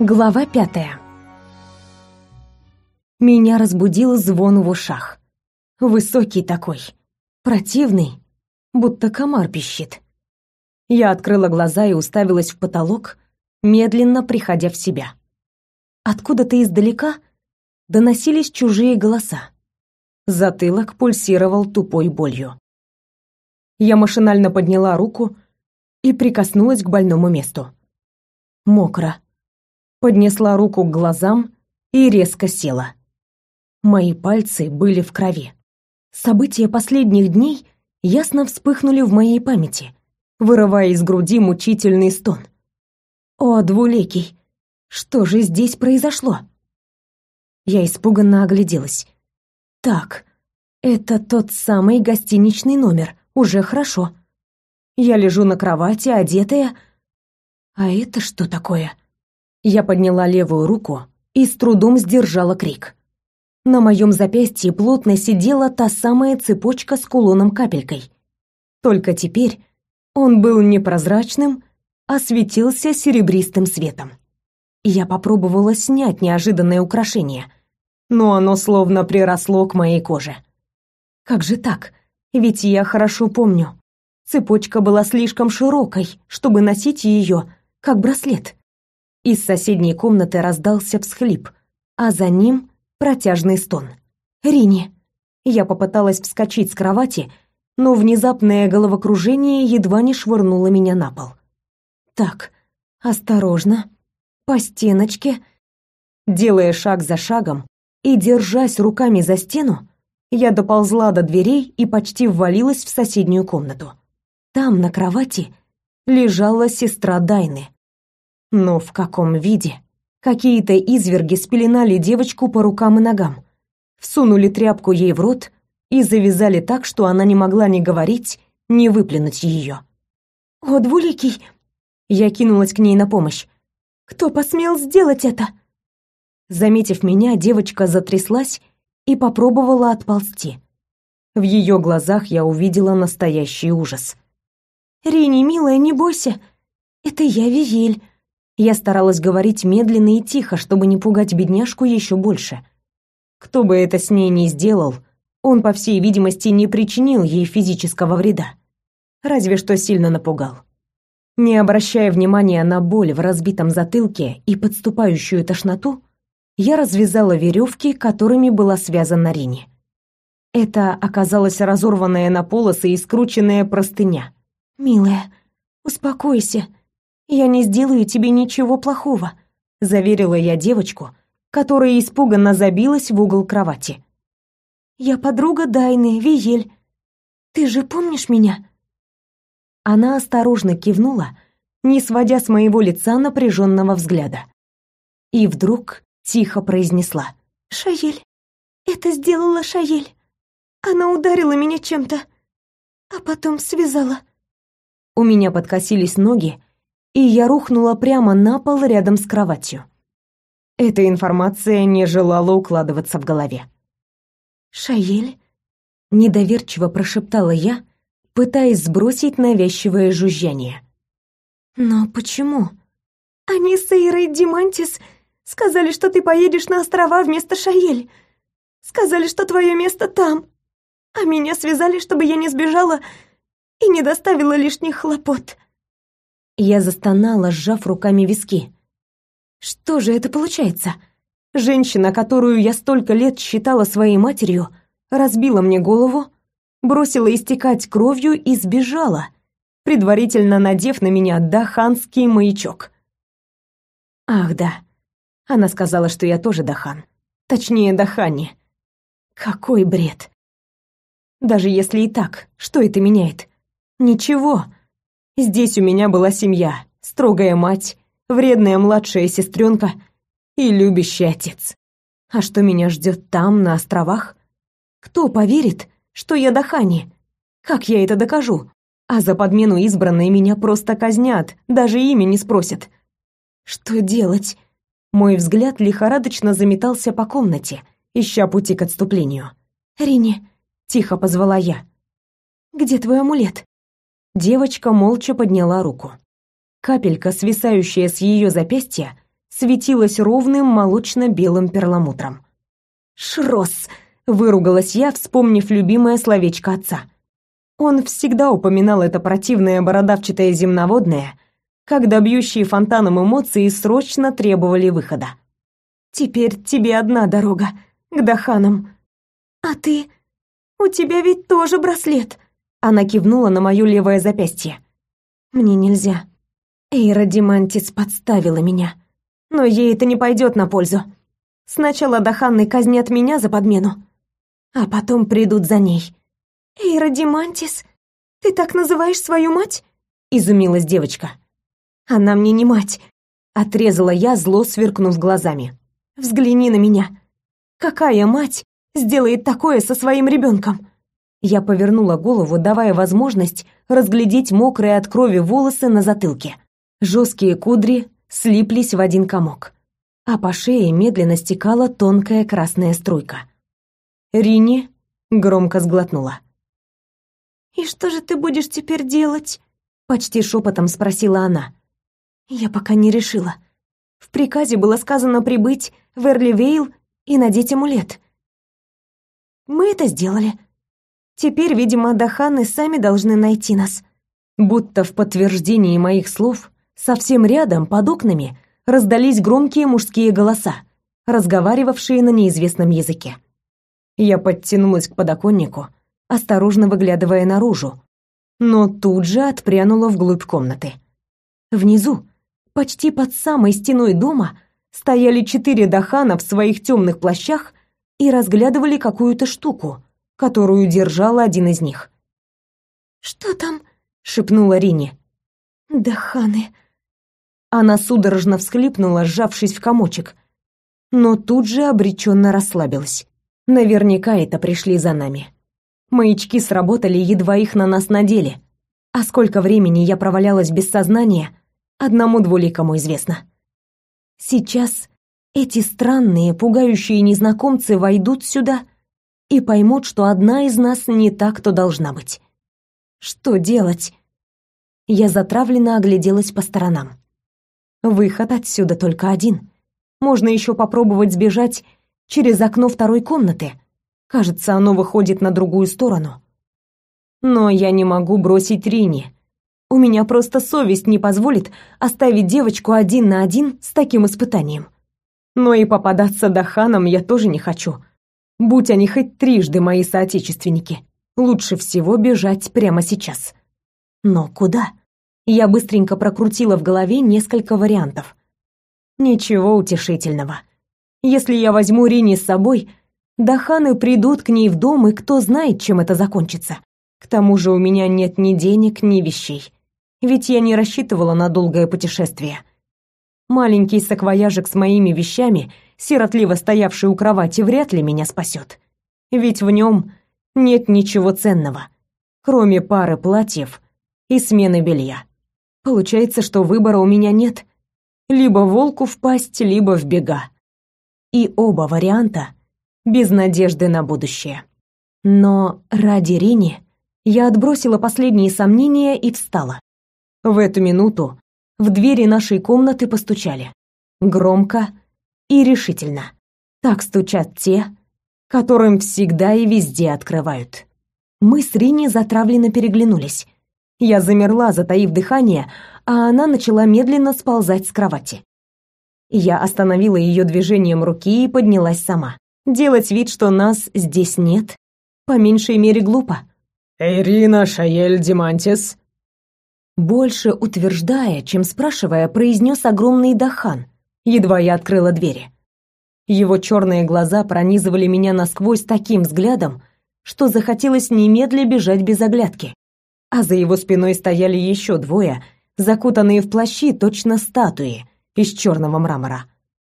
Глава пятая. Меня разбудил звон в ушах. Высокий такой, противный, будто комар пищит. Я открыла глаза и уставилась в потолок, медленно приходя в себя. Откуда-то издалека доносились чужие голоса. Затылок пульсировал тупой болью. Я машинально подняла руку и прикоснулась к больному месту. Мокро. Поднесла руку к глазам и резко села. Мои пальцы были в крови. События последних дней ясно вспыхнули в моей памяти, вырывая из груди мучительный стон. «О, двулекий, что же здесь произошло?» Я испуганно огляделась. «Так, это тот самый гостиничный номер, уже хорошо. Я лежу на кровати, одетая. А это что такое?» Я подняла левую руку и с трудом сдержала крик. На моем запястье плотно сидела та самая цепочка с кулоном-капелькой. Только теперь он был не прозрачным, а светился серебристым светом. Я попробовала снять неожиданное украшение, но оно словно приросло к моей коже. Как же так? Ведь я хорошо помню. Цепочка была слишком широкой, чтобы носить ее как браслет. Из соседней комнаты раздался всхлип, а за ним протяжный стон. «Рини!» Я попыталась вскочить с кровати, но внезапное головокружение едва не швырнуло меня на пол. Так, осторожно, по стеночке. Делая шаг за шагом и держась руками за стену, я доползла до дверей и почти ввалилась в соседнюю комнату. Там, на кровати, лежала сестра Дайны. Но в каком виде? Какие-то изверги спеленали девочку по рукам и ногам, всунули тряпку ей в рот и завязали так, что она не могла ни говорить, ни выплюнуть ее. «О, двуликий!» Я кинулась к ней на помощь. «Кто посмел сделать это?» Заметив меня, девочка затряслась и попробовала отползти. В ее глазах я увидела настоящий ужас. «Рини, милая, не бойся. Это я, Вивель. Я старалась говорить медленно и тихо, чтобы не пугать бедняжку еще больше. Кто бы это с ней ни сделал, он, по всей видимости, не причинил ей физического вреда. Разве что сильно напугал. Не обращая внимания на боль в разбитом затылке и подступающую тошноту, я развязала веревки, которыми была связана Рини. Это оказалась разорванная на полосы и скрученная простыня. «Милая, успокойся», «Я не сделаю тебе ничего плохого», — заверила я девочку, которая испуганно забилась в угол кровати. «Я подруга Дайны, Виель. Ты же помнишь меня?» Она осторожно кивнула, не сводя с моего лица напряженного взгляда. И вдруг тихо произнесла. «Шаель, это сделала Шаель. Она ударила меня чем-то, а потом связала». У меня подкосились ноги, и я рухнула прямо на пол рядом с кроватью. Эта информация не желала укладываться в голове. «Шаель?» — недоверчиво прошептала я, пытаясь сбросить навязчивое жужжание. «Но почему?» «Они с Эйрой Димантис сказали, что ты поедешь на острова вместо Шаель. Сказали, что твое место там. А меня связали, чтобы я не сбежала и не доставила лишних хлопот». Я застонала, сжав руками виски. Что же это получается? Женщина, которую я столько лет считала своей матерью, разбила мне голову, бросила истекать кровью и сбежала, предварительно надев на меня даханский маячок. Ах, да. Она сказала, что я тоже дахан. Точнее, дахани. Какой бред. Даже если и так, что это меняет? Ничего. Здесь у меня была семья, строгая мать, вредная младшая сестренка и любящий отец. А что меня ждет там, на островах? Кто поверит, что я Дахани? Как я это докажу? А за подмену избранной меня просто казнят, даже имя не спросят. Что делать? Мой взгляд лихорадочно заметался по комнате, ища пути к отступлению. «Рини», — тихо позвала я, — «где твой амулет?» Девочка молча подняла руку. Капелька, свисающая с ее запястья, светилась ровным молочно-белым перламутром. «Шрос!» — выругалась я, вспомнив любимое словечко отца. Он всегда упоминал это противное бородавчатое земноводное, когда бьющие фонтаном эмоции срочно требовали выхода. «Теперь тебе одна дорога, к Даханам». «А ты? У тебя ведь тоже браслет!» Она кивнула на моё левое запястье. «Мне нельзя. Эйра Димантис подставила меня. Но ей это не пойдет на пользу. Сначала Даханны казнят меня за подмену, а потом придут за ней. «Эйра Димантис? Ты так называешь свою мать?» — изумилась девочка. «Она мне не мать», — отрезала я, зло сверкнув глазами. «Взгляни на меня. Какая мать сделает такое со своим ребенком?» Я повернула голову, давая возможность разглядеть мокрые от крови волосы на затылке. Жесткие кудри слиплись в один комок, а по шее медленно стекала тонкая красная струйка. Рини громко сглотнула. «И что же ты будешь теперь делать?» Почти шепотом спросила она. «Я пока не решила. В приказе было сказано прибыть в Эрливейл и надеть амулет. Мы это сделали. Теперь, видимо, Даханы сами должны найти нас». Будто в подтверждении моих слов, совсем рядом, под окнами, раздались громкие мужские голоса, разговаривавшие на неизвестном языке. Я подтянулась к подоконнику, осторожно выглядывая наружу, но тут же отпрянула вглубь комнаты. Внизу, почти под самой стеной дома, стояли четыре дахана в своих темных плащах и разглядывали какую-то штуку, которую держал один из них. «Что там?» — шепнула Рини. «Даханы». Она судорожно всхлипнула, сжавшись в комочек, но тут же обреченно расслабилась. Наверняка это пришли за нами. Маячки сработали, едва их на нас надели. А сколько времени я провалялась без сознания, одному двуликому известно. Сейчас эти странные, пугающие незнакомцы войдут сюда и поймут, что одна из нас не та, кто должна быть. Что делать? Я затравленно огляделась по сторонам. Выход отсюда только один. Можно еще попробовать сбежать через окно второй комнаты, Кажется, оно выходит на другую сторону. Но я не могу бросить Рини. У меня просто совесть не позволит оставить девочку один на один с таким испытанием. Но и попадаться Даханом я тоже не хочу. Будь они хоть трижды мои соотечественники, лучше всего бежать прямо сейчас. Но куда? Я быстренько прокрутила в голове несколько вариантов. Ничего утешительного. Если я возьму Рини с собой, Даханы придут к ней в дом, и кто знает, чем это закончится. К тому же у меня нет ни денег, ни вещей. Ведь я не рассчитывала на долгое путешествие. Маленький саквояжик с моими вещами, сиротливо стоявший у кровати, вряд ли меня спасет. Ведь в нем нет ничего ценного, кроме пары платьев и смены белья. Получается, что выбора у меня нет. Либо волку впасть, либо в бега. И оба варианта без надежды на будущее. Но ради Рини я отбросила последние сомнения и встала. В эту минуту в двери нашей комнаты постучали. Громко и решительно. Так стучат те, которым всегда и везде открывают. Мы с Рини затравленно переглянулись. Я замерла, затаив дыхание, а она начала медленно сползать с кровати. Я остановила ее движением руки и поднялась сама. Делать вид, что нас здесь нет, по меньшей мере глупо. «Ирина Шаель Димантис?» Больше утверждая, чем спрашивая, произнес огромный Дахан, едва я открыла двери. Его черные глаза пронизывали меня насквозь таким взглядом, что захотелось немедля бежать без оглядки. А за его спиной стояли еще двое, закутанные в плащи, точно статуи из черного мрамора.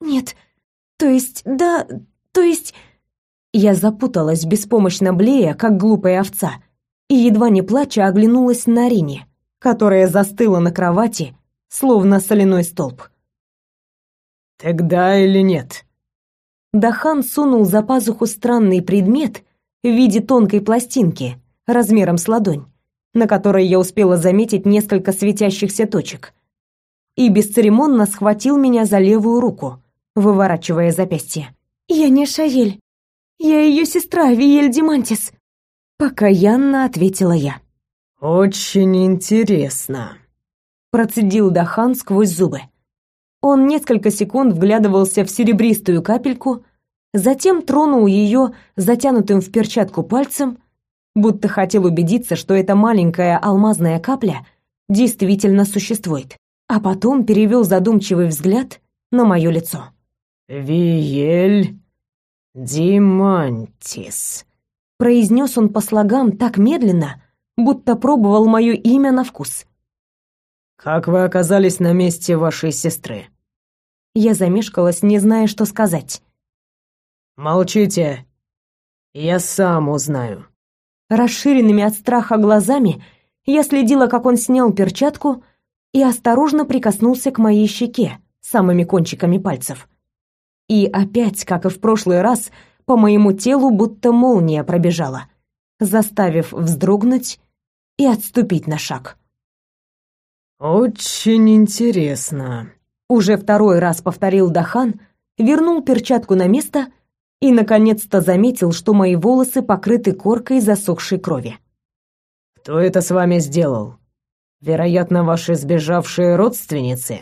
«Нет, то есть, да, то есть... Я запуталась, беспомощно блея, как глупая овца, и едва не плача оглянулась на Рине, которая застыла на кровати, словно соляной столб. «Тогда или нет?» Дахан сунул за пазуху странный предмет в виде тонкой пластинки размером с ладонь, на которой я успела заметить несколько светящихся точек. и бесцеремонно схватил меня за левую руку, выворачивая запястье. «Я не Шаель. Я ее сестра, Виель Димантис», — покаянно ответила я. «Очень интересно», — процедил Дахан сквозь зубы. Он несколько секунд вглядывался в серебристую капельку, затем тронул ее затянутым в перчатку пальцем, будто хотел убедиться, что эта маленькая алмазная капля действительно существует, а потом перевел задумчивый взгляд на мое лицо. «Виель Димантис», — произнес он по слогам так медленно, будто пробовал мое имя на вкус. «Как вы оказались на месте вашей сестры?» Я замешкалась, не зная, что сказать. «Молчите. Я сам узнаю». Расширенными от страха глазами я следила, как он снял перчатку и осторожно прикоснулся к моей щеке самыми кончиками пальцев. И опять, как и в прошлый раз, по моему телу будто молния пробежала, заставив вздрогнуть и отступить на шаг. «Очень интересно», — уже второй раз повторил Дахан, вернул перчатку на место и, наконец-то, заметил, что мои волосы покрыты коркой засохшей крови. «Кто это с вами сделал? Вероятно, ваши сбежавшие родственницы?»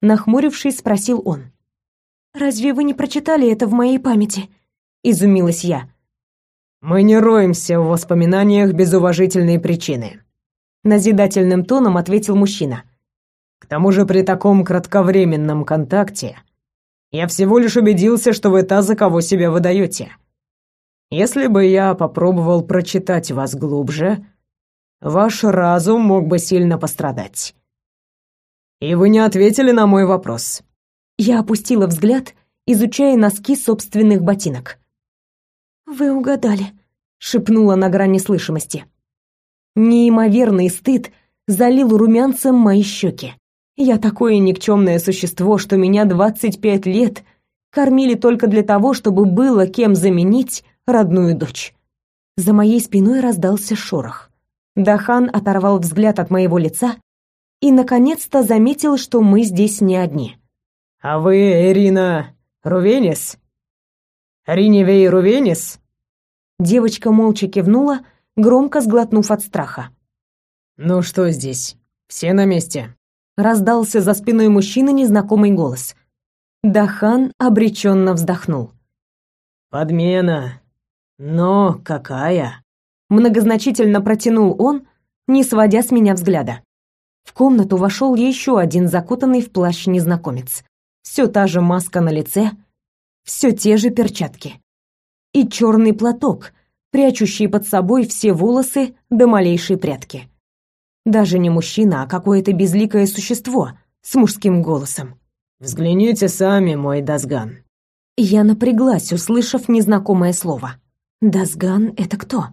Нахмурившись, спросил он. «Разве вы не прочитали это в моей памяти?» — изумилась я. Мы не роемся в воспоминаниях без уважительной причины, назидательным тоном ответил мужчина. К тому же при таком кратковременном контакте я всего лишь убедился, что вы та, за кого себя выдаете. Если бы я попробовал прочитать вас глубже, ваш разум мог бы сильно пострадать. И вы не ответили на мой вопрос. Я опустила взгляд, изучая носки собственных ботинок. «Вы угадали», — шепнула на грани слышимости. Неимоверный стыд залил румянцем мои щеки. Я такое никчемное существо, что меня 25 лет кормили только для того, чтобы было кем заменить родную дочь. За моей спиной раздался шорох. Дахан оторвал взгляд от моего лица и, наконец-то, заметил, что мы здесь не одни. «А вы, Ирина Рувенис?» Риневей Рувенис?» Девочка молча кивнула, громко сглотнув от страха. «Ну что здесь? Все на месте?» Раздался за спиной мужчины незнакомый голос. Дахан обреченно вздохнул. «Подмена. Но какая?» Многозначительно протянул он, не сводя с меня взгляда. В комнату вошел еще один закутанный в плащ незнакомец. Все та же маска на лице — все те же перчатки. И черный платок, прячущий под собой все волосы до малейшей прядки. Даже не мужчина, а какое-то безликое существо с мужским голосом. «Взгляните сами, мой Дазган». Я напряглась, услышав незнакомое слово. «Дазган — это кто?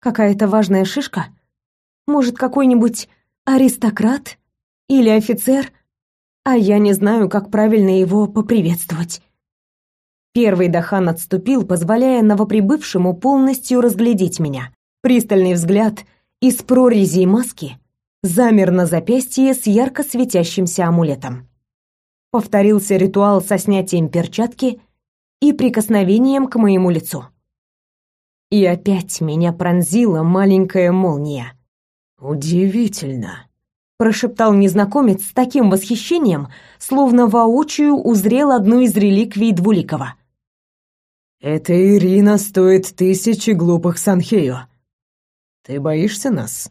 Какая-то важная шишка? Может, какой-нибудь аристократ? Или офицер? А я не знаю, как правильно его поприветствовать. Первый Дахан отступил, позволяя новоприбывшему полностью разглядеть меня. Пристальный взгляд из прорези маски замер на запястье с ярко светящимся амулетом. Повторился ритуал со снятием перчатки и прикосновением к моему лицу. И опять меня пронзила маленькая молния. «Удивительно», — прошептал незнакомец с таким восхищением, словно воочию узрел одну из реликвий Двуликова — эта Ирина стоит тысячи глупых Санхею. Ты боишься нас?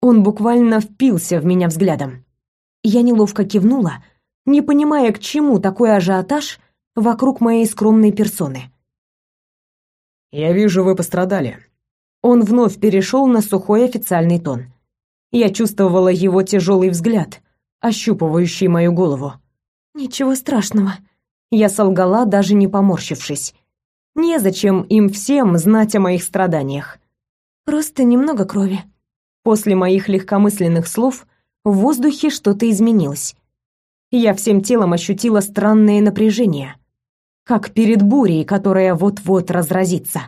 Он буквально впился в меня взглядом. Я неловко кивнула, не понимая, к чему такой ажиотаж вокруг моей скромной персоны. Я вижу, вы пострадали. Он вновь перешел на сухой официальный тон. Я чувствовала его тяжелый взгляд, ощупывающий мою голову. Ничего страшного. Я солгала, даже не поморщившись. Незачем им всем знать о моих страданиях. Просто немного крови. После моих легкомысленных слов в воздухе что-то изменилось. Я всем телом ощутила странное напряжение, как перед бурей, которая вот-вот разразится.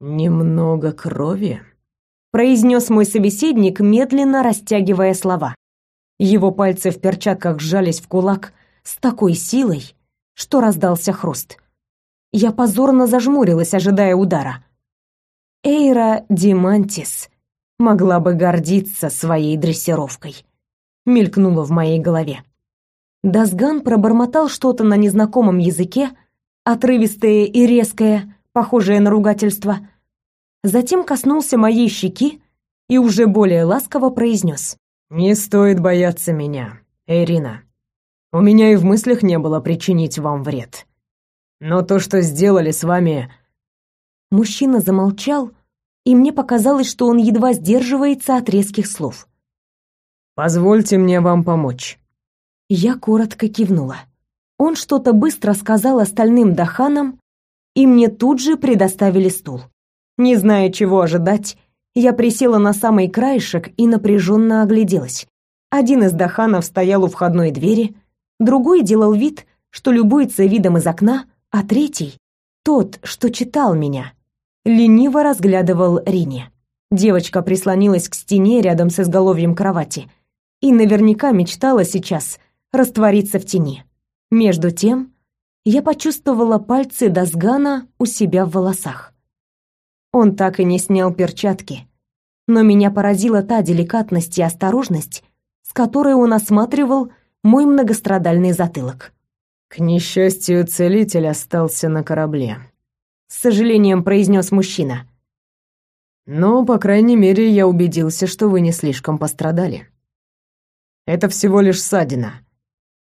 «Немного крови?» — произнес мой собеседник, медленно растягивая слова. Его пальцы в перчатках сжались в кулак с такой силой, что раздался хруст. Я позорно зажмурилась, ожидая удара. Эйра Димантис могла бы гордиться своей дрессировкой. Мелькнуло в моей голове. Дасган пробормотал что-то на незнакомом языке, отрывистое и резкое, похожее на ругательство. Затем коснулся моей щеки и уже более ласково произнес. «Не стоит бояться меня, Эрина. У меня и в мыслях не было причинить вам вред. Но то, что сделали с вами...» Мужчина замолчал, и мне показалось, что он едва сдерживается от резких слов. «Позвольте мне вам помочь». Я коротко кивнула. Он что-то быстро сказал остальным даханам, и мне тут же предоставили стул. Не зная, чего ожидать, я присела на самый краешек и напряженно огляделась. Один из даханов стоял у входной двери, другой делал вид, что любуется видом из окна, а третий, тот, что читал меня, лениво разглядывал Рине. Девочка прислонилась к стене рядом с изголовьем кровати и наверняка мечтала сейчас раствориться в тени. Между тем, я почувствовала пальцы Дасгана у себя в волосах. Он так и не снял перчатки, но меня поразила та деликатность и осторожность, с которой он осматривал мой многострадальный затылок. К несчастью, целитель остался на корабле, с сожалением произнес мужчина. Но, по крайней мере, я убедился, что вы не слишком пострадали. Это всего лишь ссадина.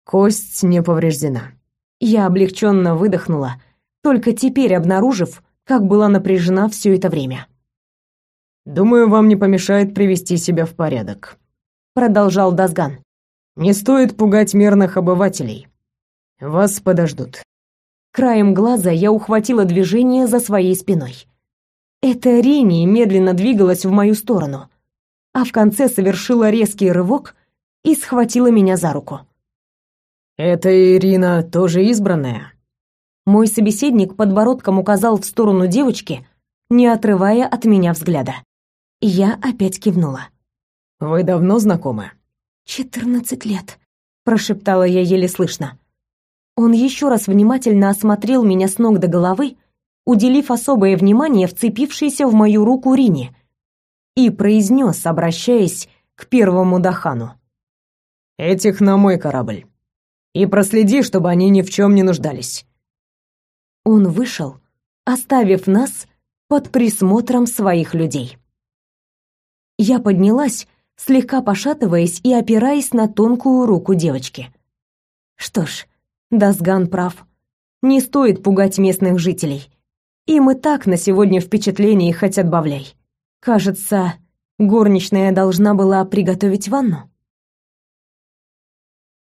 Кость не повреждена. Я облегченно выдохнула, только теперь обнаружив, как была напряжена все это время. Думаю, вам не помешает привести себя в порядок, продолжал Дазган. Не стоит пугать мирных обывателей. Вас подождут. Краем глаза я ухватила движение за своей спиной. Эта Рини медленно двигалась в мою сторону, а в конце совершила резкий рывок и схватила меня за руку. «Это Ирина тоже избранная?» Мой собеседник подбородком указал в сторону девочки, не отрывая от меня взгляда. Я опять кивнула. «Вы давно знакомы?» «Четырнадцать лет», — прошептала я еле слышно. Он еще раз внимательно осмотрел меня с ног до головы, уделив особое внимание вцепившейся в мою руку Рине, и произнес, обращаясь к первому Дахану. «Этих на мой корабль. И проследи, чтобы они ни в чем не нуждались». Он вышел, оставив нас под присмотром своих людей. Я поднялась, слегка пошатываясь и опираясь на тонкую руку девочки. Что ж, Дасган прав. Не стоит пугать местных жителей. Им и так на сегодня впечатлений хоть отбавляй. Кажется, горничная должна была приготовить ванну.